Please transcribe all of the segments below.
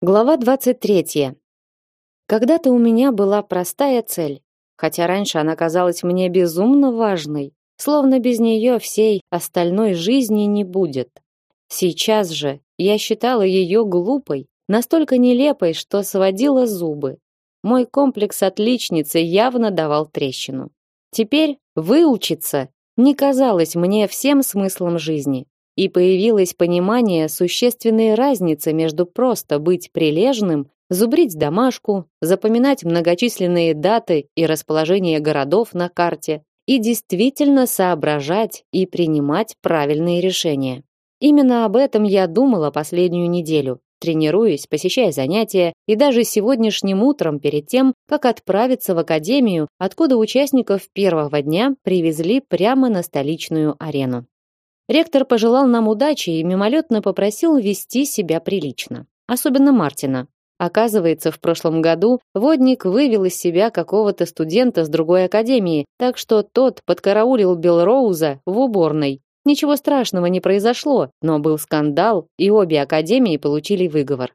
Глава 23. Когда-то у меня была простая цель, хотя раньше она казалась мне безумно важной, словно без нее всей остальной жизни не будет. Сейчас же я считала ее глупой, настолько нелепой, что сводила зубы. Мой комплекс отличницы явно давал трещину. Теперь выучиться не казалось мне всем смыслом жизни и появилось понимание существенной разницы между просто быть прилежным, зубрить домашку, запоминать многочисленные даты и расположение городов на карте и действительно соображать и принимать правильные решения. Именно об этом я думала последнюю неделю, тренируясь, посещая занятия и даже сегодняшним утром перед тем, как отправиться в академию, откуда участников первого дня привезли прямо на столичную арену. Ректор пожелал нам удачи и мимолетно попросил вести себя прилично. Особенно Мартина. Оказывается, в прошлом году водник вывел из себя какого-то студента с другой академии, так что тот подкараулил Белроуза в уборной. Ничего страшного не произошло, но был скандал, и обе академии получили выговор.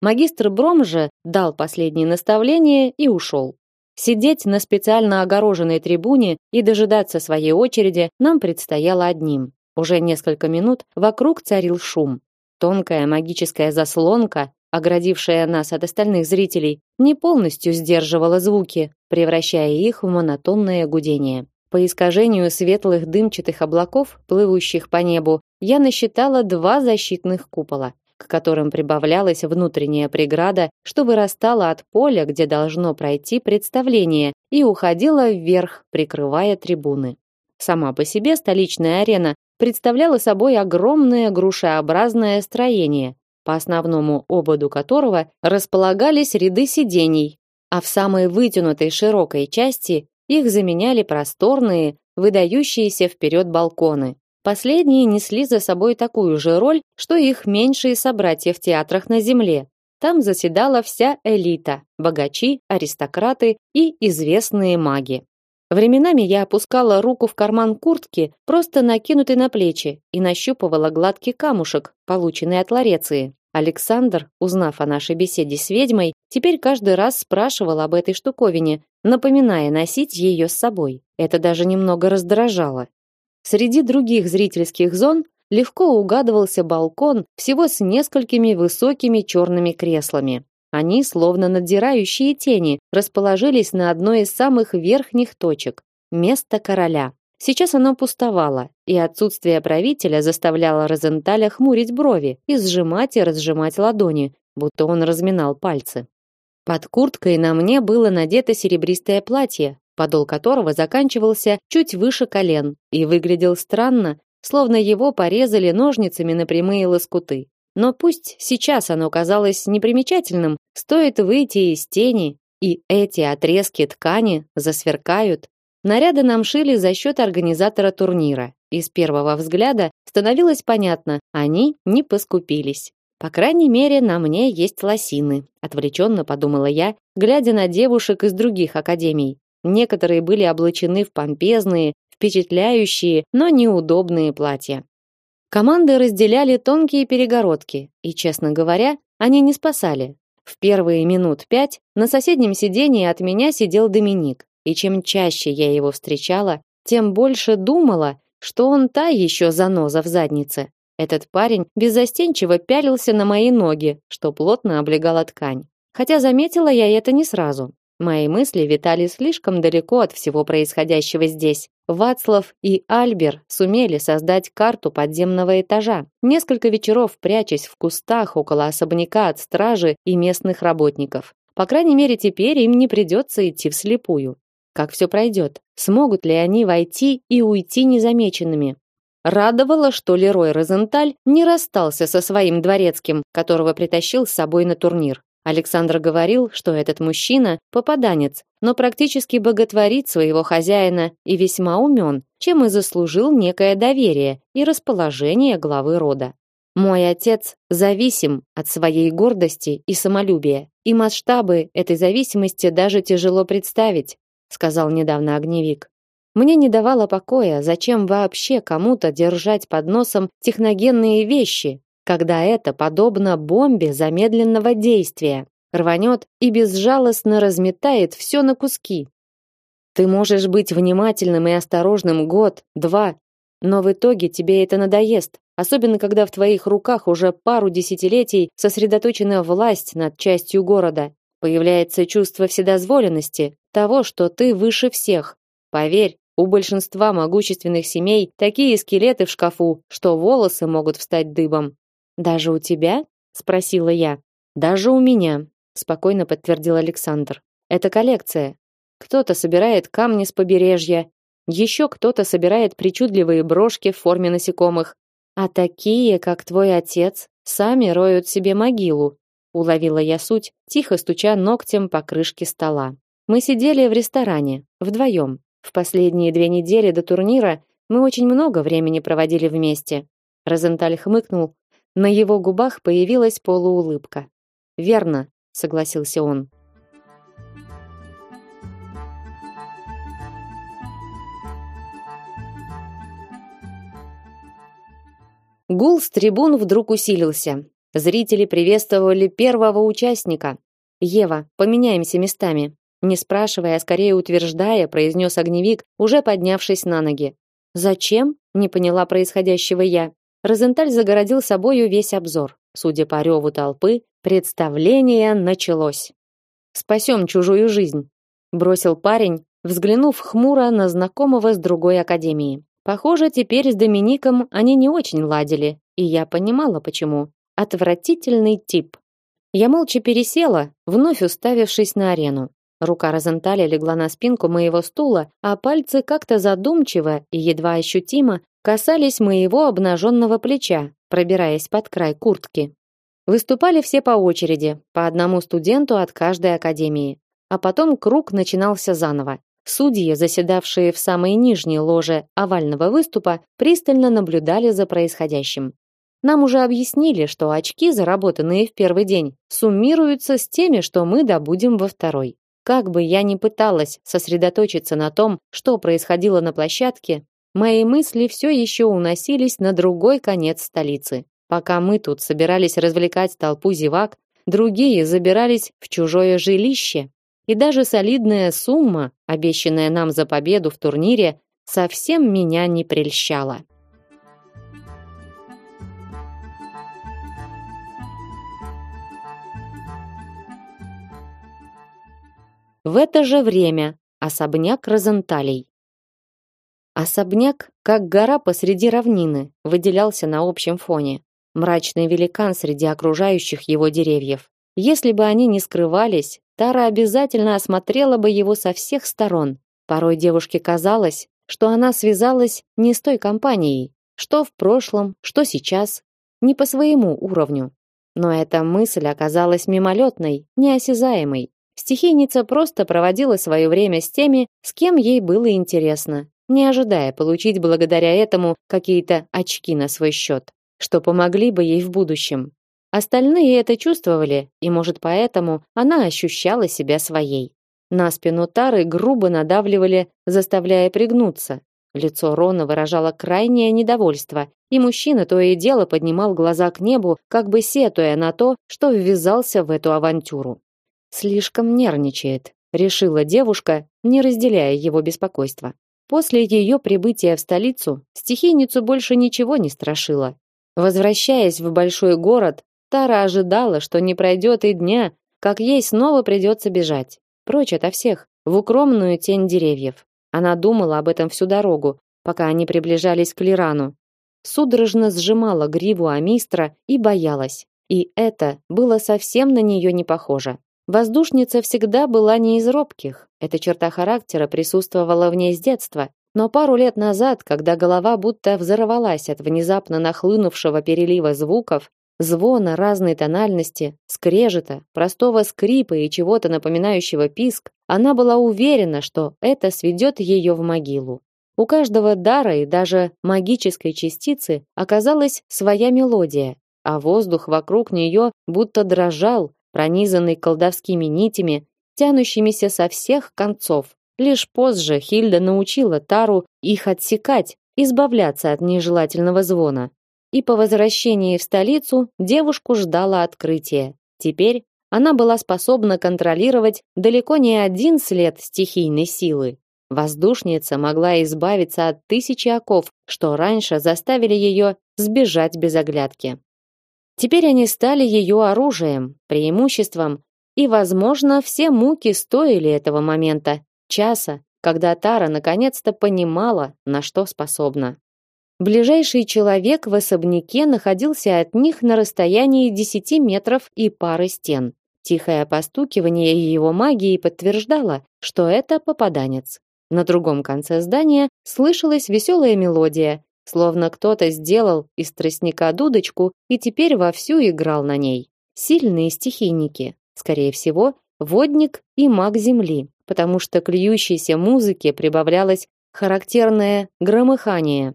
Магистр Бром же дал последние наставления и ушел. Сидеть на специально огороженной трибуне и дожидаться своей очереди нам предстояло одним. Уже несколько минут вокруг царил шум. Тонкая магическая заслонка, оградившая нас от остальных зрителей, не полностью сдерживала звуки, превращая их в монотонное гудение. По искажению светлых дымчатых облаков, плывущих по небу, я насчитала два защитных купола, к которым прибавлялась внутренняя преграда, что вырастала от поля, где должно пройти представление, и уходила вверх, прикрывая трибуны. Сама по себе столичная арена представляла собой огромное грушеобразное строение, по основному ободу которого располагались ряды сидений, а в самой вытянутой широкой части их заменяли просторные, выдающиеся вперед балконы. Последние несли за собой такую же роль, что их меньшие собратья в театрах на земле. Там заседала вся элита: богачи, аристократы и известные маги. Временами я опускала руку в карман куртки, просто накинутой на плечи, и нащупывала гладкий камушек, полученный от Лареции. Александр, узнав о нашей беседе с ведьмой, теперь каждый раз спрашивал об этой штуковине, напоминая носить ее с собой. Это даже немного раздражало. Среди других зрительских зон легко угадывался балкон всего с несколькими высокими черными креслами. Они, словно надзирающие тени, расположились на одной из самых верхних точек место короля. Сейчас оно пустовало, и отсутствие правителя заставляло Розенталя хмурить брови и сжимать и разжимать ладони, будто он разминал пальцы. Под курткой на мне было надето серебристое платье, подол которого заканчивался чуть выше колен и выглядел странно, словно его порезали ножницами на прямые лоскуты. Но пусть сейчас оно казалось непримечательным, стоит выйти из тени, и эти отрезки ткани засверкают. Наряды нам шили за счет организатора турнира, и с первого взгляда становилось понятно, они не поскупились. По крайней мере, на мне есть лосины, отвлеченно подумала я, глядя на девушек из других академий. Некоторые были облачены в помпезные, впечатляющие, но неудобные платья. Команды разделяли тонкие перегородки, и, честно говоря, они не спасали. В первые минут пять на соседнем сидении от меня сидел Доминик, и чем чаще я его встречала, тем больше думала, что он та еще заноза в заднице. Этот парень беззастенчиво пялился на мои ноги, что плотно облегала ткань. Хотя заметила я это не сразу. Мои мысли витали слишком далеко от всего происходящего здесь. Вацлав и Альбер сумели создать карту подземного этажа. Несколько вечеров прячась в кустах около особняка от стражи и местных работников. По крайней мере, теперь им не придется идти вслепую. Как все пройдет? Смогут ли они войти и уйти незамеченными? Радовало, что Лерой Розенталь не расстался со своим дворецким, которого притащил с собой на турнир. Александр говорил, что этот мужчина попаданец, но практически боготворит своего хозяина и весьма умен, чем и заслужил некое доверие и расположение главы рода. Мой отец зависим от своей гордости и самолюбия, и масштабы этой зависимости даже тяжело представить, сказал недавно огневик. Мне не давало покоя, зачем вообще кому-то держать под носом техногенные вещи, когда это подобно бомбе замедленного действия, рванет и безжалостно разметает все на куски. Ты можешь быть внимательным и осторожным год, два, но в итоге тебе это надоест, особенно когда в твоих руках уже пару десятилетий сосредоточена власть над частью города. Появляется чувство вседозволенности, того, что ты выше всех. Поверь, у большинства могущественных семей такие скелеты в шкафу, что волосы могут встать дыбом. Даже у тебя? спросила я. Даже у меня, спокойно подтвердил Александр. Это коллекция. Кто-то собирает камни с побережья, еще кто-то собирает причудливые брошки в форме насекомых, а такие, как твой отец, сами роют себе могилу. Уловила я суть, тихо стуча ногтем по крышке стола. Мы сидели в ресторане, вдвоем. В последние две недели до турнира мы очень много времени проводили вместе. Розенталь хмыкнул, на его губах появилась полуулыбка. "Верно", согласился он. Гул с трибун вдруг усилился. Зрители приветствовали первого участника. Ева, поменяемся местами, не спрашивая, а скорее утверждая, произнес огневик, уже поднявшись на ноги. Зачем? Не поняла происходящего я. Розенталь загородил собою весь обзор. Судя по реву толпы, представление началось. Спасем чужую жизнь, бросил парень, взглянув хмуро на знакомого с другой академии. Похоже, теперь с Домиником они не очень ладили, и я понимала почему. Отвратительный тип. Я молча пересела, вновь уставившись на арену. Рука Розенталя легла на спинку моего стула, а пальцы как-то задумчиво и едва ощутимо касались моего обнаженного плеча, пробираясь под край куртки. Выступали все по очереди, по одному студенту от каждой академии. А потом круг начинался заново. Судьи, заседавшие в самой нижней ложе овального выступа, пристально наблюдали за происходящим. Нам уже объяснили, что очки, заработанные в первый день, суммируются с теми, что мы добудем во второй. Как бы я ни пыталась сосредоточиться на том, что происходило на площадке, Мои мысли все еще уносились на другой конец столицы. Пока мы тут собирались развлекать толпу зевак, другие забирались в чужое жилище. И даже солидная сумма, обещанная нам за победу в турнире, совсем меня не прельщала. В это же время особняк Розенталей. Особняк, как гора посреди равнины, выделялся на общем фоне. Мрачный великан среди окружающих его деревьев. Если бы они не скрывались, Тара обязательно осмотрела бы его со всех сторон. Порой девушке казалось, что она связалась не с той компанией, что в прошлом, что сейчас, не по своему уровню. Но эта мысль оказалась мимолетной, неосязаемой. Стихийница просто проводила свое время с теми, с кем ей было интересно, не ожидая получить благодаря этому какие-то очки на свой счет, что помогли бы ей в будущем. Остальные это чувствовали, и, может, поэтому она ощущала себя своей. На спину Тары грубо надавливали, заставляя пригнуться. Лицо Рона выражало крайнее недовольство, и мужчина то и дело поднимал глаза к небу, как бы сетуя на то, что ввязался в эту авантюру. Слишком нервничает, решила девушка, не разделяя его беспокойства. После ее прибытия в столицу стихийницу больше ничего не страшило. Возвращаясь в большой город, Тара ожидала, что не пройдет и дня, как ей снова придется бежать. Прочь ото всех, в укромную тень деревьев. Она думала об этом всю дорогу, пока они приближались к Лирану. Судорожно сжимала гриву Амистра и боялась. И это было совсем на нее не похоже. Воздушница всегда была не из робких. Эта черта характера присутствовала в ней с детства. Но пару лет назад, когда голова будто взорвалась от внезапно нахлынувшего перелива звуков, звона разной тональности, скрежета, простого скрипа и чего-то напоминающего писк, она была уверена, что это сведет ее в могилу. У каждого дара и даже магической частицы оказалась своя мелодия, а воздух вокруг нее будто дрожал, пронизанный колдовскими нитями, тянущимися со всех концов. Лишь позже Хильда научила Тару их отсекать, избавляться от нежелательного звона. и по возвращении в столицу девушку ждало открытие. Теперь она была способна контролировать далеко не один след стихийной силы. Воздушница могла избавиться от тысячи оков, что раньше заставили ее сбежать без оглядки. Теперь они стали ее оружием, преимуществом, и, возможно, все муки стоили этого момента, часа, когда Тара наконец-то понимала, на что способна. Ближайший человек в особняке находился от них на расстоянии 10 метров и пары стен. Тихое постукивание его магии подтверждало, что это попаданец. На другом конце здания слышалась веселая мелодия, словно кто-то сделал из тростника дудочку и теперь вовсю играл на ней. Сильные стихийники, скорее всего, водник и маг земли, потому что к льющейся музыке прибавлялось характерное громыхание.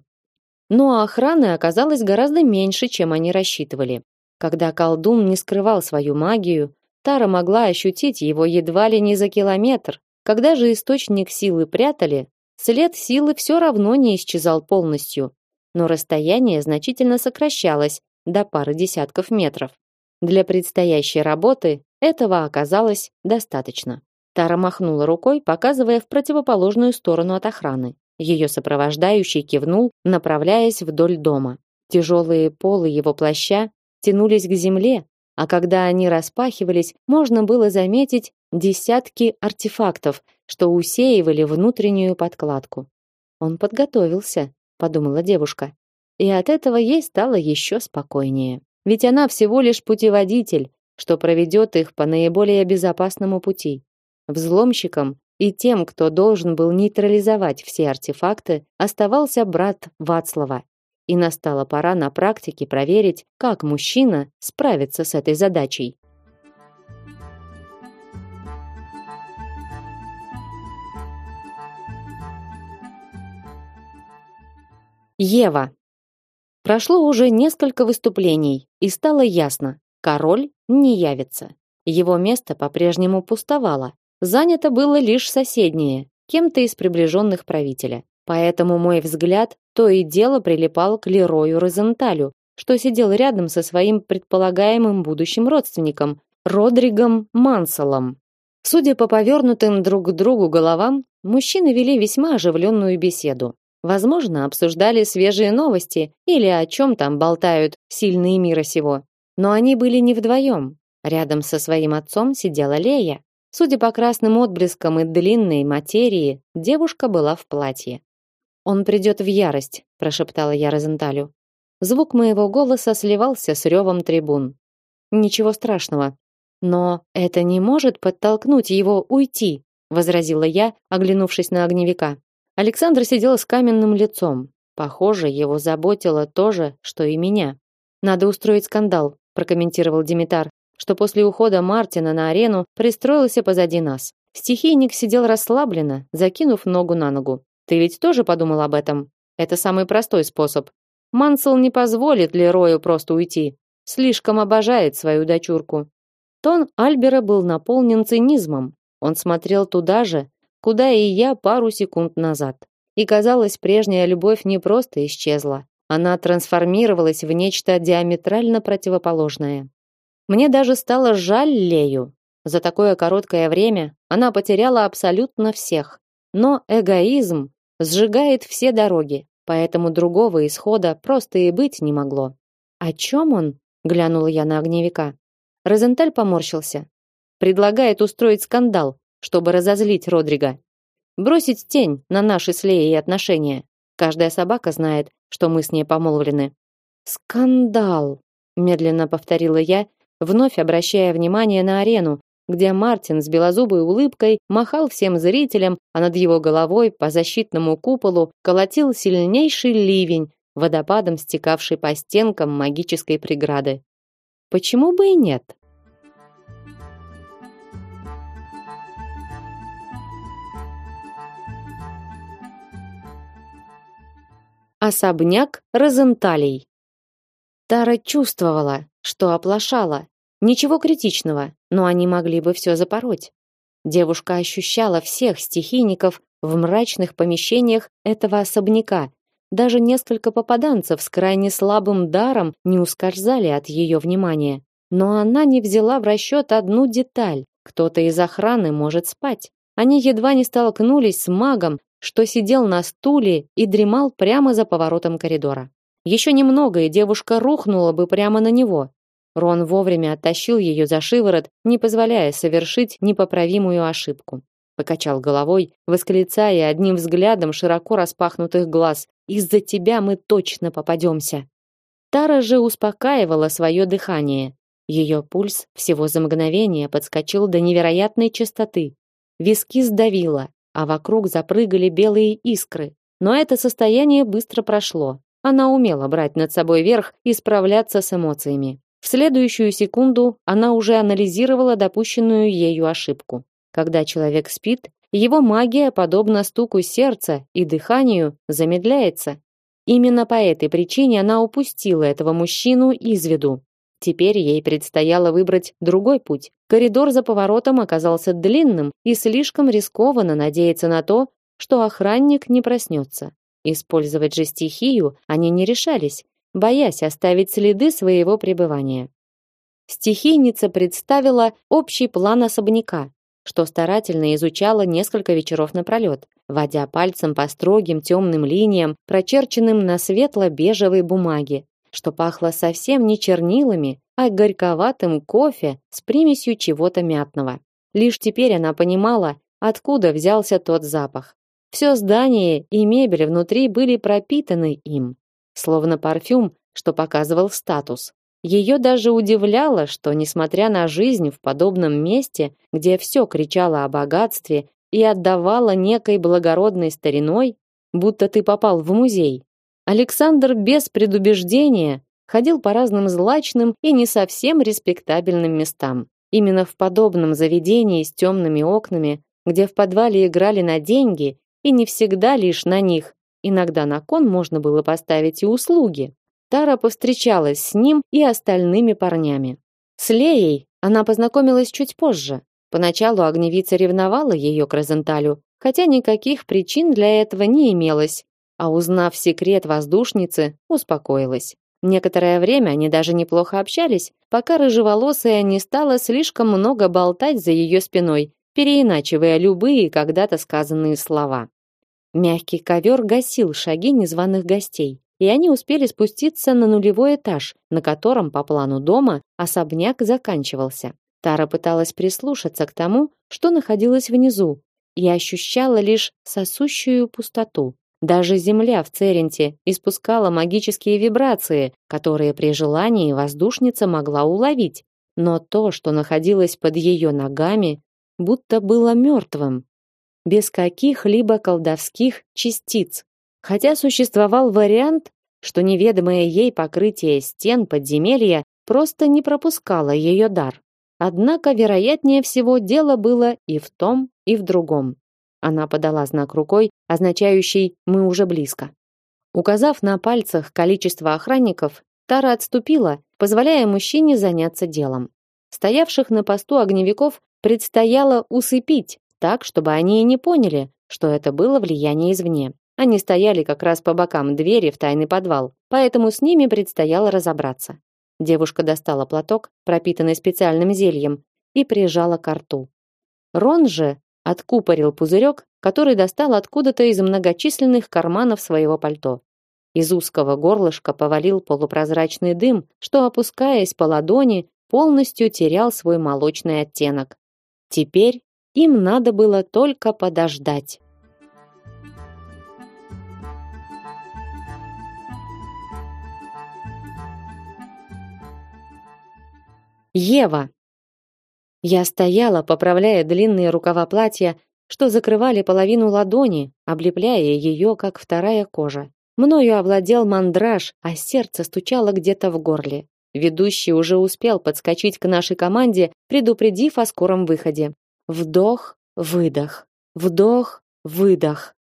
Но охраны оказалось гораздо меньше, чем они рассчитывали. Когда колдун не скрывал свою магию, Тара могла ощутить его едва ли не за километр. Когда же источник силы прятали, след силы все равно не исчезал полностью, но расстояние значительно сокращалось до пары десятков метров. Для предстоящей работы этого оказалось достаточно. Тара махнула рукой, показывая в противоположную сторону от охраны. Ее сопровождающий кивнул, направляясь вдоль дома. Тяжелые полы его плаща тянулись к земле, а когда они распахивались, можно было заметить десятки артефактов, что усеивали внутреннюю подкладку. Он подготовился, подумала девушка. И от этого ей стало еще спокойнее. Ведь она всего лишь путеводитель, что проведет их по наиболее безопасному пути. Взломщикам и тем, кто должен был нейтрализовать все артефакты, оставался брат Вацлава. И настала пора на практике проверить, как мужчина справится с этой задачей. Ева. Прошло уже несколько выступлений, и стало ясно, король не явится. Его место по-прежнему пустовало, занято было лишь соседнее, кем-то из приближенных правителя. Поэтому мой взгляд то и дело прилипал к Лерою Розенталю, что сидел рядом со своим предполагаемым будущим родственником, Родригом Манселом. Судя по повернутым друг к другу головам, мужчины вели весьма оживленную беседу. Возможно, обсуждали свежие новости или о чем там болтают сильные мира сего. Но они были не вдвоем. Рядом со своим отцом сидела Лея, Судя по красным отблескам и длинной материи, девушка была в платье. Он придет в ярость, прошептала я Розенталю. Звук моего голоса сливался с ревом трибун. Ничего страшного, но это не может подтолкнуть его уйти, возразила я, оглянувшись на огневика. Александр сидел с каменным лицом. Похоже, его заботило то же, что и меня. Надо устроить скандал, прокомментировал Димитар что после ухода Мартина на арену пристроился позади нас. Стихийник сидел расслабленно, закинув ногу на ногу. Ты ведь тоже подумал об этом? Это самый простой способ. Мансел не позволит Лерою просто уйти. Слишком обожает свою дочурку. Тон Альбера был наполнен цинизмом. Он смотрел туда же, куда и я пару секунд назад. И казалось, прежняя любовь не просто исчезла. Она трансформировалась в нечто диаметрально противоположное. Мне даже стало жаль Лею. За такое короткое время она потеряла абсолютно всех. Но эгоизм сжигает все дороги, поэтому другого исхода просто и быть не могло. О чем он? глянула я на огневика. Розенталь поморщился. Предлагает устроить скандал, чтобы разозлить Родрига. Бросить тень на наши с Леей отношения. Каждая собака знает, что мы с ней помолвлены. Скандал, медленно повторила я вновь обращая внимание на арену, где Мартин с белозубой улыбкой махал всем зрителям, а над его головой по защитному куполу колотил сильнейший ливень, водопадом стекавший по стенкам магической преграды. Почему бы и нет? Особняк Розенталей. Тара чувствовала, что оплошала. Ничего критичного, но они могли бы все запороть. Девушка ощущала всех стихийников в мрачных помещениях этого особняка, Даже несколько попаданцев с крайне слабым даром не ускользали от ее внимания. Но она не взяла в расчет одну деталь. Кто-то из охраны может спать. Они едва не столкнулись с магом, что сидел на стуле и дремал прямо за поворотом коридора. Еще немного, и девушка рухнула бы прямо на него. Рон вовремя оттащил ее за шиворот, не позволяя совершить непоправимую ошибку. Покачал головой, восклицая одним взглядом широко распахнутых глаз: "Из-за тебя мы точно попадемся!» Тара же успокаивала свое дыхание. Ее пульс всего за мгновение подскочил до невероятной частоты. Виски сдавило, а вокруг запрыгали белые искры. Но это состояние быстро прошло. Она умела брать над собой верх и справляться с эмоциями. В следующую секунду она уже анализировала допущенную ею ошибку. Когда человек спит, его магия, подобно стуку сердца и дыханию, замедляется. Именно по этой причине она упустила этого мужчину из виду. Теперь ей предстояло выбрать другой путь. Коридор за поворотом оказался длинным, и слишком рискованно надеяться на то, что охранник не проснется. Использовать же стихию они не решались, боясь оставить следы своего пребывания. Стихийница представила общий план особняка, что старательно изучала несколько вечеров напролет, водя пальцем по строгим темным линиям, прочерченным на светло-бежевой бумаге, что пахло совсем не чернилами, а горьковатым кофе с примесью чего-то мятного. Лишь теперь она понимала, откуда взялся тот запах. Все здание и мебель внутри были пропитаны им, словно парфюм, что показывал статус. Ее даже удивляло, что, несмотря на жизнь в подобном месте, где все кричало о богатстве и отдавало некой благородной стариной, будто ты попал в музей, Александр без предубеждения ходил по разным злачным и не совсем респектабельным местам. Именно в подобном заведении с темными окнами, где в подвале играли на деньги и не всегда лишь на них, иногда на кон можно было поставить и услуги. Тара повстречалась с ним и остальными парнями. С Леей она познакомилась чуть позже. Поначалу огневица ревновала ее к Розенталю, хотя никаких причин для этого не имелось, а узнав секрет воздушницы, успокоилась. Некоторое время они даже неплохо общались, пока рыжеволосая не стала слишком много болтать за ее спиной, переиначивая любые когда-то сказанные слова. Мягкий ковер гасил шаги незваных гостей, и они успели спуститься на нулевой этаж, на котором по плану дома особняк заканчивался. Тара пыталась прислушаться к тому, что находилось внизу, и ощущала лишь сосущую пустоту. Даже земля в Церенте испускала магические вибрации, которые при желании воздушница могла уловить. Но то, что находилось под ее ногами, будто было мертвым, без каких-либо колдовских частиц. Хотя существовал вариант, что неведомое ей покрытие стен подземелья просто не пропускало ее дар. Однако, вероятнее всего, дело было и в том, и в другом. Она подала знак рукой, означающий «мы уже близко». Указав на пальцах количество охранников, Тара отступила, позволяя мужчине заняться делом. Стоявших на посту огневиков предстояло усыпить, так, чтобы они и не поняли, что это было влияние извне. Они стояли как раз по бокам двери в тайный подвал, поэтому с ними предстояло разобраться. Девушка достала платок, пропитанный специальным зельем, и прижала к рту. Рон же откупорил пузырек, который достал откуда-то из многочисленных карманов своего пальто. Из узкого горлышка повалил полупрозрачный дым, что, опускаясь по ладони, полностью терял свой молочный оттенок. Теперь им надо было только подождать. Ева. Я стояла, поправляя длинные рукава платья, что закрывали половину ладони, облепляя ее, как вторая кожа. Мною овладел мандраж, а сердце стучало где-то в горле. Ведущий уже успел подскочить к нашей команде, предупредив о скором выходе. Вдох, выдох. Вдох, выдох.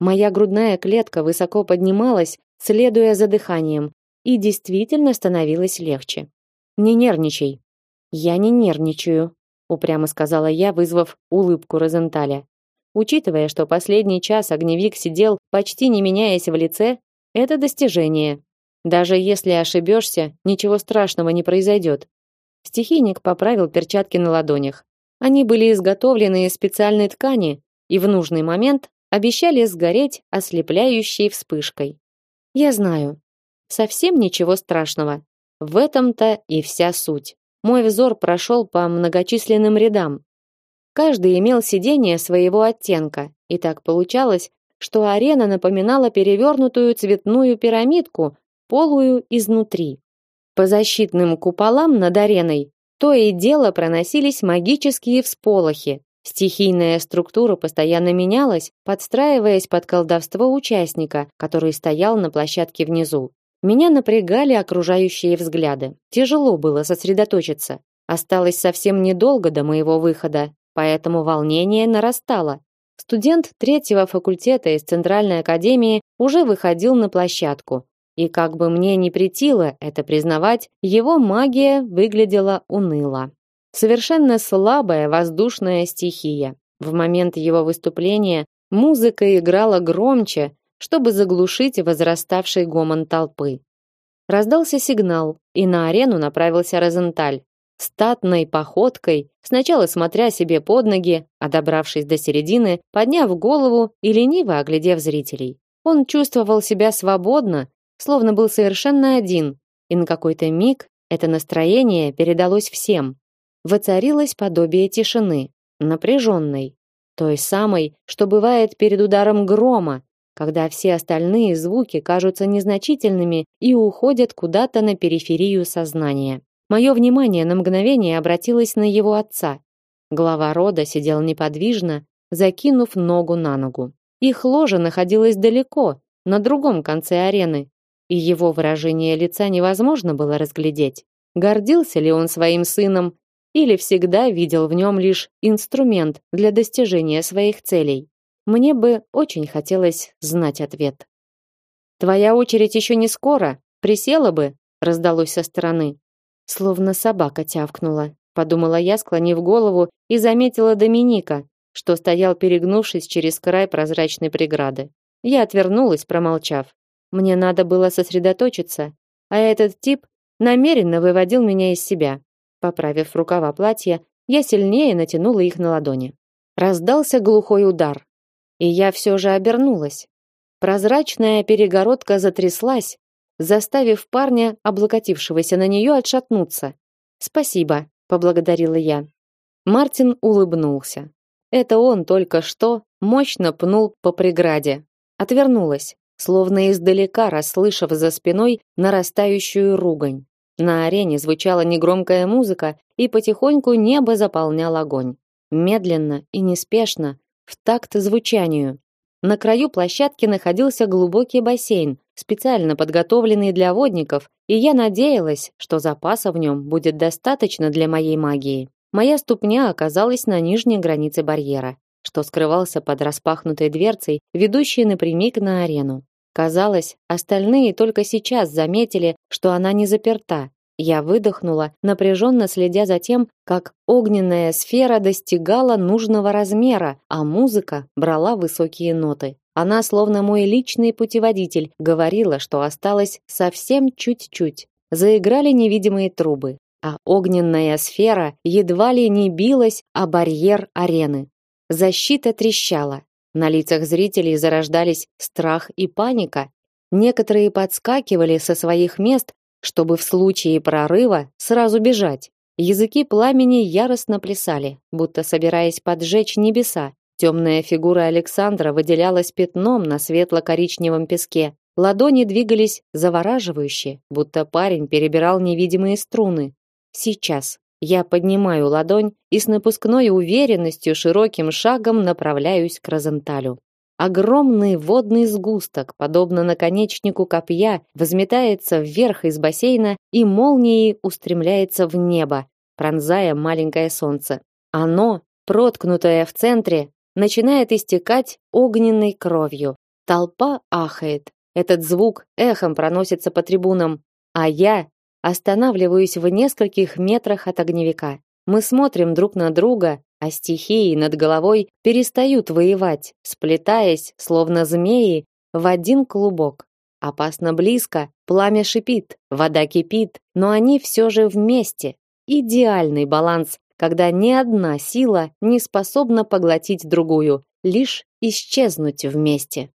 Моя грудная клетка высоко поднималась, следуя за дыханием, и действительно становилось легче. Не нервничай, я не нервничаю, упрямо сказала я, вызвав улыбку Розенталя. Учитывая, что последний час огневик сидел, почти не меняясь в лице, это достижение. Даже если ошибешься, ничего страшного не произойдет. Стихийник поправил перчатки на ладонях. Они были изготовлены из специальной ткани и в нужный момент обещали сгореть ослепляющей вспышкой. Я знаю. Совсем ничего страшного. В этом-то и вся суть. Мой взор прошел по многочисленным рядам. Каждый имел сиденье своего оттенка, и так получалось, что арена напоминала перевернутую цветную пирамидку, полую изнутри. По защитным куполам над ареной то и дело проносились магические всполохи. Стихийная структура постоянно менялась, подстраиваясь под колдовство участника, который стоял на площадке внизу. Меня напрягали окружающие взгляды. Тяжело было сосредоточиться. Осталось совсем недолго до моего выхода, поэтому волнение нарастало. Студент третьего факультета из Центральной академии уже выходил на площадку, и как бы мне ни претило это признавать, его магия выглядела уныло. Совершенно слабая воздушная стихия. В момент его выступления музыка играла громче, чтобы заглушить возраставший гомон толпы. Раздался сигнал, и на арену направился Розенталь. Статной походкой, сначала смотря себе под ноги, а добравшись до середины, подняв голову и лениво оглядев зрителей. Он чувствовал себя свободно словно был совершенно один, и на какой-то миг это настроение передалось всем. Воцарилось подобие тишины, напряженной, той самой, что бывает перед ударом грома, когда все остальные звуки кажутся незначительными и уходят куда-то на периферию сознания. Мое внимание на мгновение обратилось на его отца. Глава рода сидел неподвижно, закинув ногу на ногу. Их ложа находилась далеко, на другом конце арены, и его выражение лица невозможно было разглядеть. Гордился ли он своим сыном или всегда видел в нем лишь инструмент для достижения своих целей? Мне бы очень хотелось знать ответ. Твоя очередь еще не скоро, присела бы, раздалось со стороны. Словно собака тявкнула, подумала я, склонив голову и заметила Доминика, что стоял перегнувшись через край прозрачной преграды. Я отвернулась, промолчав. Мне надо было сосредоточиться, а этот тип намеренно выводил меня из себя. Поправив рукава платья, я сильнее натянула их на ладони. Раздался глухой удар, и я все же обернулась. Прозрачная перегородка затряслась, заставив парня, облокотившегося на нее, отшатнуться. "Спасибо", поблагодарила я. Мартин улыбнулся. Это он только что мощно пнул по преграде. Отвернулась словно издалека расслышав за спиной нарастающую ругань. На арене звучала негромкая музыка, и потихоньку небо заполнял огонь. Медленно и неспешно, в такт звучанию. На краю площадки находился глубокий бассейн, специально подготовленный для водников, и я надеялась, что запаса в нем будет достаточно для моей магии. Моя ступня оказалась на нижней границе барьера, что скрывался под распахнутой дверцей, ведущей напрямик на арену. Казалось, остальные только сейчас заметили, что она не заперта. Я выдохнула, напряженно следя за тем, как огненная сфера достигала нужного размера, а музыка брала высокие ноты. Она, словно мой личный путеводитель, говорила, что осталось совсем чуть-чуть. Заиграли невидимые трубы, а огненная сфера едва ли не билась о барьер арены. Защита трещала, на лицах зрителей зарождались страх и паника. Некоторые подскакивали со своих мест, чтобы в случае прорыва сразу бежать. Языки пламени яростно плясали, будто собираясь поджечь небеса. Темная фигура Александра выделялась пятном на светло-коричневом песке. Ладони двигались завораживающе, будто парень перебирал невидимые струны. Сейчас я поднимаю ладонь и с напускной уверенностью широким шагом направляюсь к Розенталю. Огромный водный сгусток, подобно наконечнику копья, взметается вверх из бассейна и молнией устремляется в небо, пронзая маленькое солнце. Оно, проткнутое в центре, начинает истекать огненной кровью. Толпа ахает. Этот звук эхом проносится по трибунам, а я Останавливаюсь в нескольких метрах от огневика. Мы смотрим друг на друга, а стихии над головой перестают воевать, сплетаясь, словно змеи, в один клубок. Опасно близко, пламя шипит, вода кипит, но они все же вместе. Идеальный баланс, когда ни одна сила не способна поглотить другую, лишь исчезнуть вместе.